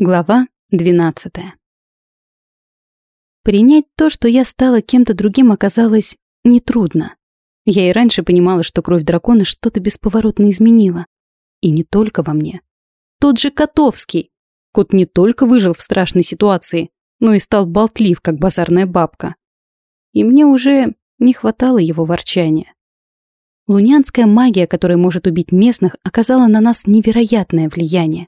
Глава 12. Принять то, что я стала кем-то другим, оказалось нетрудно. Я и раньше понимала, что кровь дракона что-то бесповоротно изменила. И не только во мне. Тот же Котовский. Кот не только выжил в страшной ситуации, но и стал болтлив, как базарная бабка. И мне уже не хватало его ворчания. Лунянская магия, которая может убить местных, оказала на нас невероятное влияние.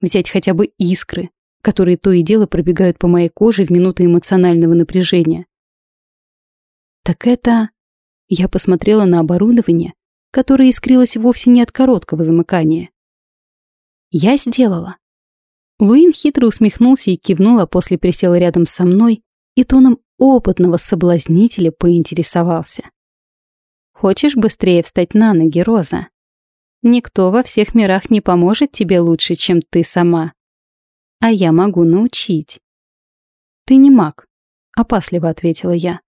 Взять хотя бы искры, которые то и дело пробегают по моей коже в минуты эмоционального напряжения. Так это... Я посмотрела на оборудование, которое искрилось вовсе не от короткого замыкания. Я сделала. Луин хитро усмехнулся и кивнул, а после присел рядом со мной и тоном опытного соблазнителя поинтересовался. «Хочешь быстрее встать на ноги, Роза?» Никто во всех мирах не поможет тебе лучше, чем ты сама. А я могу научить. Ты не маг, опасливо ответила я.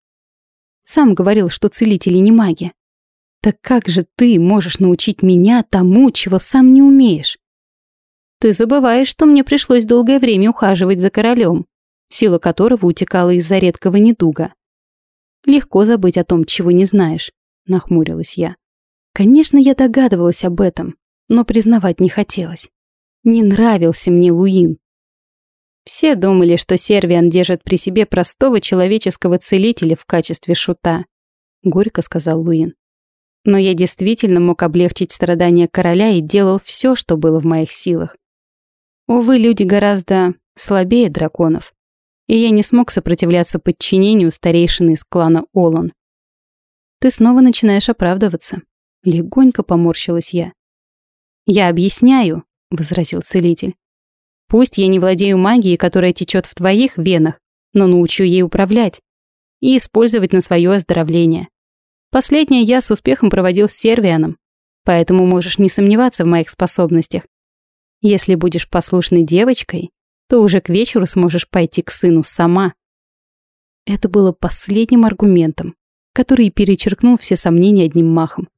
Сам говорил, что целители не маги. Так как же ты можешь научить меня тому, чего сам не умеешь? Ты забываешь, что мне пришлось долгое время ухаживать за королем, сила которого утекала из-за редкого недуга. Легко забыть о том, чего не знаешь, нахмурилась я. Конечно, я догадывалась об этом, но признавать не хотелось. Не нравился мне Луин. Все думали, что Сервиан держит при себе простого человеческого целителя в качестве шута, горько сказал Луин. Но я действительно мог облегчить страдания короля и делал все, что было в моих силах. Увы, люди гораздо слабее драконов, и я не смог сопротивляться подчинению старейшины из клана Олан. Ты снова начинаешь оправдываться. Легонько поморщилась я. «Я объясняю», — возразил целитель. «Пусть я не владею магией, которая течет в твоих венах, но научу ей управлять и использовать на свое оздоровление. Последнее я с успехом проводил с Сервианом, поэтому можешь не сомневаться в моих способностях. Если будешь послушной девочкой, то уже к вечеру сможешь пойти к сыну сама». Это было последним аргументом, который перечеркнул все сомнения одним махом.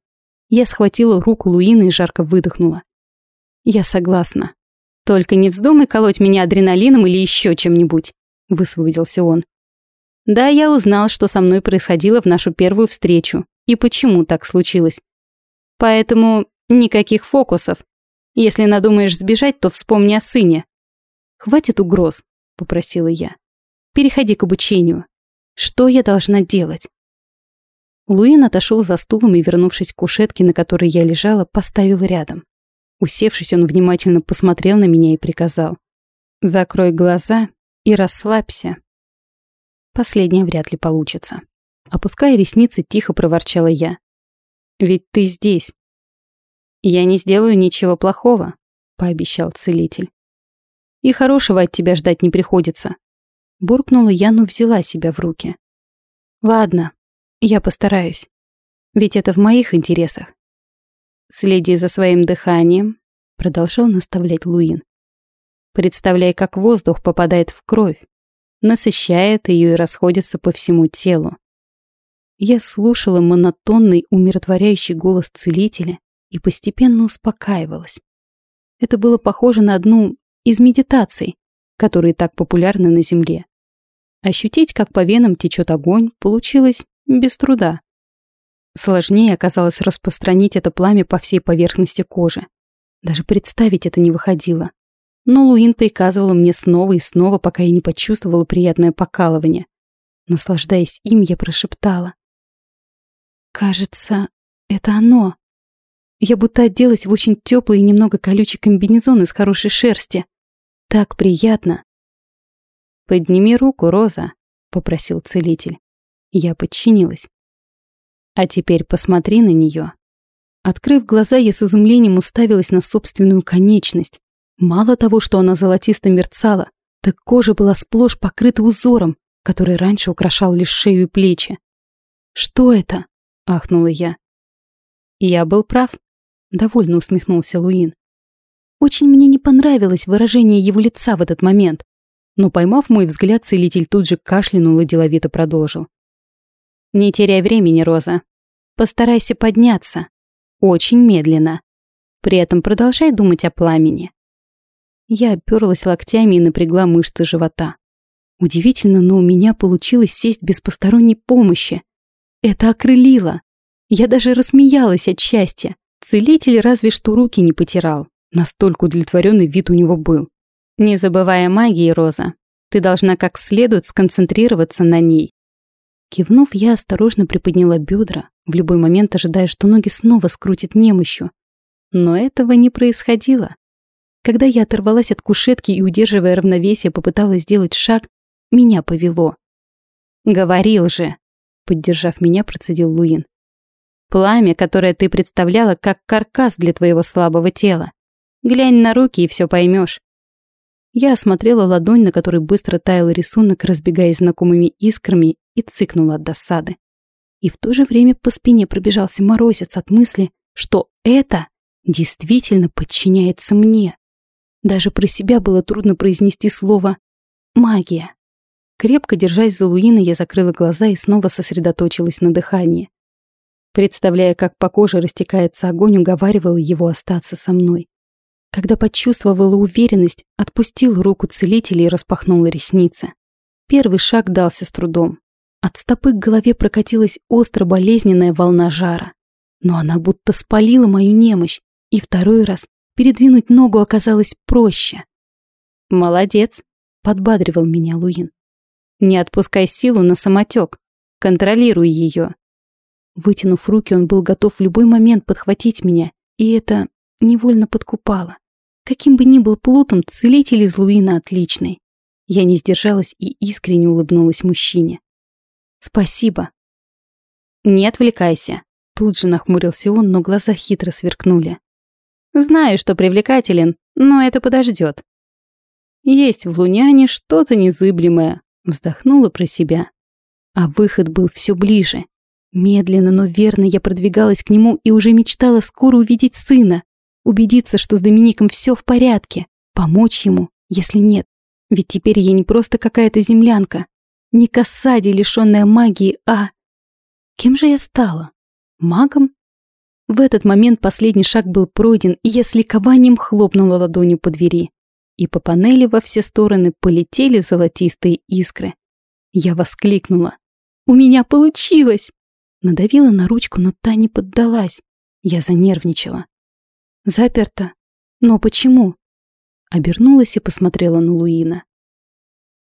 Я схватила руку Луины и жарко выдохнула. «Я согласна. Только не вздумай колоть меня адреналином или еще чем-нибудь», — высвободился он. «Да, я узнал, что со мной происходило в нашу первую встречу и почему так случилось. Поэтому никаких фокусов. Если надумаешь сбежать, то вспомни о сыне». «Хватит угроз», — попросила я. «Переходи к обучению. Что я должна делать?» Луин отошел за стулом и, вернувшись к кушетке, на которой я лежала, поставил рядом. Усевшись, он внимательно посмотрел на меня и приказал. «Закрой глаза и расслабься». Последнее вряд ли получится. Опуская ресницы, тихо проворчала я. «Ведь ты здесь». «Я не сделаю ничего плохого», — пообещал целитель. «И хорошего от тебя ждать не приходится». Буркнула я, но взяла себя в руки. «Ладно, я постараюсь. Ведь это в моих интересах. Следи за своим дыханием, продолжал наставлять Луин. Представляй, как воздух попадает в кровь, насыщает ее и расходится по всему телу. Я слушала монотонный, умиротворяющий голос целителя и постепенно успокаивалась. Это было похоже на одну из медитаций, которые так популярны на Земле. Ощутить, как по венам течет огонь, получилось без труда. Сложнее оказалось распространить это пламя по всей поверхности кожи. Даже представить это не выходило. Но Луин приказывала мне снова и снова, пока я не почувствовала приятное покалывание. Наслаждаясь им, я прошептала. «Кажется, это оно». Я будто оделась в очень теплый и немного колючий комбинезон из хорошей шерсти. Так приятно. «Подними руку, Роза», — попросил целитель. Я подчинилась. А теперь посмотри на нее. Открыв глаза, я с изумлением уставилась на собственную конечность. Мало того, что она золотисто мерцала, так кожа была сплошь покрыта узором, который раньше украшал лишь шею и плечи. «Что это?» — ахнула я. «Я был прав», — довольно усмехнулся Луин. Очень мне не понравилось выражение его лица в этот момент, но, поймав мой взгляд, целитель тут же кашлянул и деловито продолжил. Не теряй времени, Роза. Постарайся подняться. Очень медленно. При этом продолжай думать о пламени. Я оперлась локтями и напрягла мышцы живота. Удивительно, но у меня получилось сесть без посторонней помощи. Это окрылило. Я даже рассмеялась от счастья. Целитель разве что руки не потирал. Настолько удовлетворенный вид у него был. Не забывая магии, Роза, ты должна как следует сконцентрироваться на ней. Кивнув, я осторожно приподняла бедра, в любой момент ожидая, что ноги снова скрутит немощью. Но этого не происходило. Когда я оторвалась от кушетки и, удерживая равновесие, попыталась сделать шаг, меня повело. «Говорил же!» — поддержав меня, процедил Луин. «Пламя, которое ты представляла, как каркас для твоего слабого тела. Глянь на руки и все поймешь. Я осмотрела ладонь, на которой быстро таял рисунок, разбегаясь знакомыми искрами, и цыкнула от досады. И в то же время по спине пробежался морозец от мысли, что это действительно подчиняется мне. Даже про себя было трудно произнести слово «магия». Крепко держась за Луина, я закрыла глаза и снова сосредоточилась на дыхании. Представляя, как по коже растекается огонь, уговаривала его остаться со мной. Когда почувствовала уверенность, отпустил руку целителя и распахнула ресницы. Первый шаг дался с трудом. От стопы к голове прокатилась остро болезненная волна жара. Но она будто спалила мою немощь, и второй раз передвинуть ногу оказалось проще. «Молодец», — подбадривал меня Луин. «Не отпускай силу на самотек, контролируй ее». Вытянув руки, он был готов в любой момент подхватить меня, и это невольно подкупало. Каким бы ни был плутом, целитель из Луина отличный. Я не сдержалась и искренне улыбнулась мужчине. «Спасибо». «Не отвлекайся», — тут же нахмурился он, но глаза хитро сверкнули. «Знаю, что привлекателен, но это подождет». «Есть в Луняне что-то незыблемое», — вздохнула про себя. А выход был все ближе. Медленно, но верно я продвигалась к нему и уже мечтала скоро увидеть сына, убедиться, что с Домиником все в порядке, помочь ему, если нет. Ведь теперь я не просто какая-то землянка, не касади, лишенная магии, а... Кем же я стала? Магом? В этот момент последний шаг был пройден, и я с ликованием хлопнула ладонью по двери. И по панели во все стороны полетели золотистые искры. Я воскликнула. «У меня получилось!» Надавила на ручку, но та не поддалась. Я занервничала. Заперто. Но почему? Обернулась и посмотрела на Луина.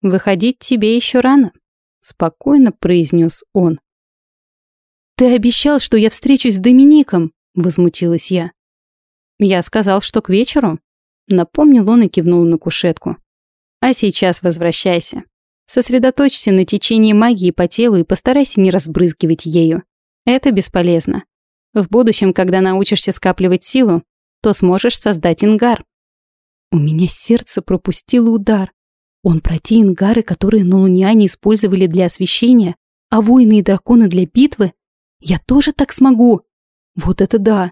«Выходить тебе еще рано», — спокойно произнес он. «Ты обещал, что я встречусь с Домиником», — возмутилась я. «Я сказал, что к вечеру», — напомнил он и кивнул на кушетку. «А сейчас возвращайся. Сосредоточься на течении магии по телу и постарайся не разбрызгивать ею. Это бесполезно. В будущем, когда научишься скапливать силу, то сможешь создать ингар. У меня сердце пропустило удар. Он про те ингары, которые на использовали для освещения, а воины и драконы для битвы? Я тоже так смогу? Вот это да!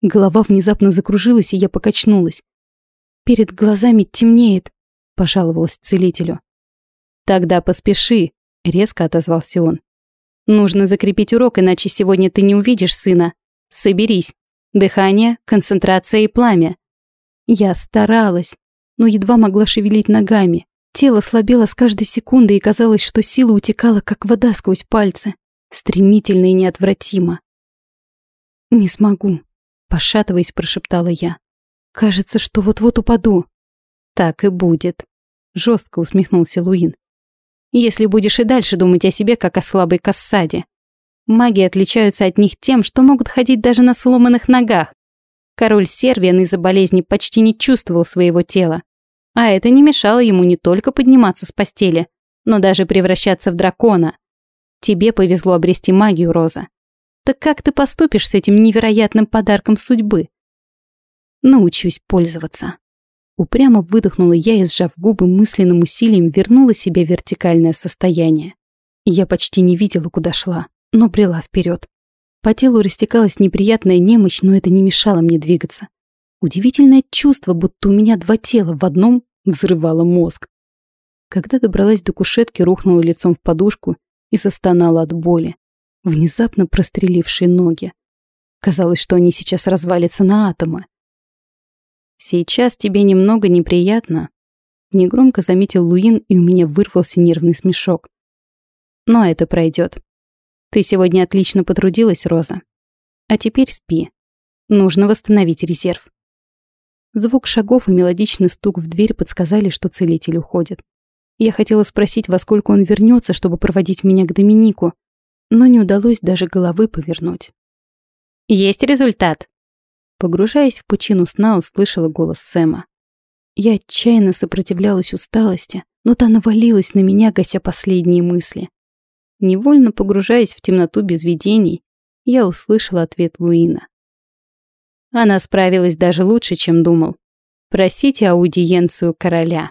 Голова внезапно закружилась, и я покачнулась. Перед глазами темнеет, пожаловалась целителю. Тогда поспеши, резко отозвался он. Нужно закрепить урок, иначе сегодня ты не увидишь сына. Соберись. Дыхание, концентрация и пламя. Я старалась, но едва могла шевелить ногами. Тело слабело с каждой секундой, и казалось, что сила утекала, как вода сквозь пальцы. Стремительно и неотвратимо. «Не смогу», — пошатываясь, прошептала я. «Кажется, что вот-вот упаду». «Так и будет», — жестко усмехнулся Луин. «Если будешь и дальше думать о себе, как о слабой кассаде. Маги отличаются от них тем, что могут ходить даже на сломанных ногах. Король Сервиан из-за болезни почти не чувствовал своего тела. А это не мешало ему не только подниматься с постели, но даже превращаться в дракона. Тебе повезло обрести магию, Роза. Так как ты поступишь с этим невероятным подарком судьбы? Научусь пользоваться. Упрямо выдохнула я и, сжав губы, мысленным усилием вернула себе вертикальное состояние. Я почти не видела, куда шла но брела вперед. По телу растекалась неприятная немощь, но это не мешало мне двигаться. Удивительное чувство, будто у меня два тела в одном взрывало мозг. Когда добралась до кушетки, рухнула лицом в подушку и застонала от боли, внезапно прострелившие ноги. Казалось, что они сейчас развалятся на атомы. Сейчас тебе немного неприятно. Негромко заметил Луин, и у меня вырвался нервный смешок. Но это пройдет. Ты сегодня отлично потрудилась, Роза. А теперь спи. Нужно восстановить резерв. Звук шагов и мелодичный стук в дверь подсказали, что целитель уходит. Я хотела спросить, во сколько он вернется, чтобы проводить меня к Доминику, но не удалось даже головы повернуть. «Есть результат!» Погружаясь в пучину сна, услышала голос Сэма. Я отчаянно сопротивлялась усталости, но та навалилась на меня, гася последние мысли. Невольно погружаясь в темноту без видений, я услышала ответ Луина. Она справилась даже лучше, чем думал. Просите аудиенцию короля.